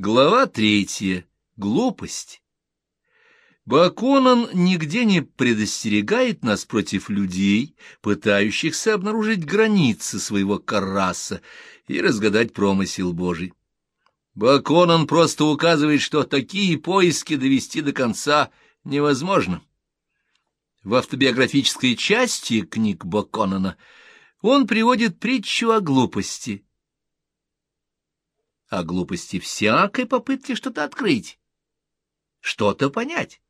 Глава третья. Глупость. Баконан нигде не предостерегает нас против людей, пытающихся обнаружить границы своего караса и разгадать промысел Божий. Баконан просто указывает, что такие поиски довести до конца невозможно. В автобиографической части книг Баконана он приводит притчу о глупости — о глупости всякой попытки что-то открыть, что-то понять.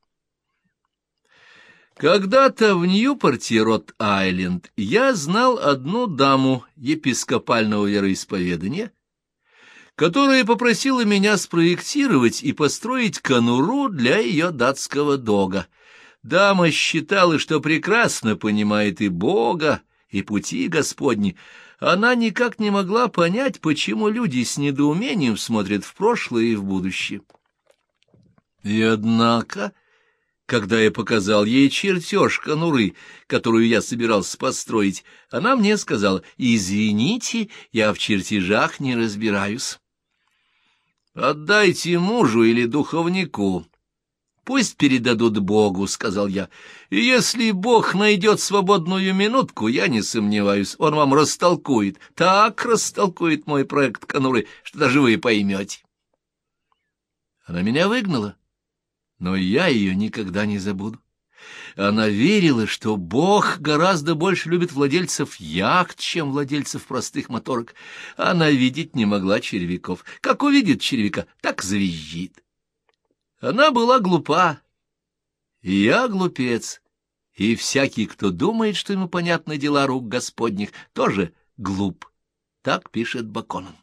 Когда-то в Ньюпорте, Рот-Айленд, я знал одну даму епископального вероисповедания, которая попросила меня спроектировать и построить конуру для ее датского дога. Дама считала, что прекрасно понимает и Бога, и пути Господни, она никак не могла понять, почему люди с недоумением смотрят в прошлое и в будущее. И однако, когда я показал ей чертеж конуры, которую я собирался построить, она мне сказала, «Извините, я в чертежах не разбираюсь». «Отдайте мужу или духовнику», Пусть передадут Богу, — сказал я. И если Бог найдет свободную минутку, я не сомневаюсь, он вам растолкует, так растолкует мой проект конуры, что даже вы поймете. Она меня выгнала, но я ее никогда не забуду. Она верила, что Бог гораздо больше любит владельцев яхт, чем владельцев простых моторок. Она видеть не могла червяков. Как увидит червяка, так завизжит. Она была глупа, и я глупец, и всякий, кто думает, что ему понятны дела рук Господних, тоже глуп. Так пишет Баконон.